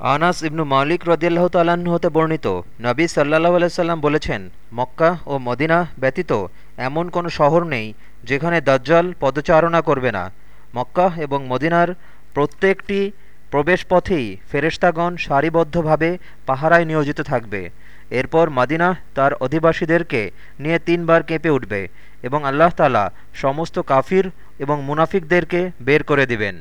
আনাস ইবনু মালিক রদিয়াল্লাহ তাল্লাহ্ন হতে বর্ণিত, নবী সাল্লাহ আলাইসাল্লাম বলেছেন, মক্কা ও মদিনা ব্যতীত এমন কোনো শহর নেই যেখানে দাজ্জাল পদচারণা করবে না। মক্কা এবং মদিনার প্রত্যেকটি প্রবেশপথেই ফেরেশতাগণ সারিবদ্ধভাবে পাহারায় নিয়োজিত থাকবে। এরপর মাদিনা তার অধিবাসীদেরকে নিয়ে তিনবার কেঁপে উঠবে এবং আল্লাহ তালা সমস্ত কাফির এবং মুনাফিকদেরকে বের করে দিবেন।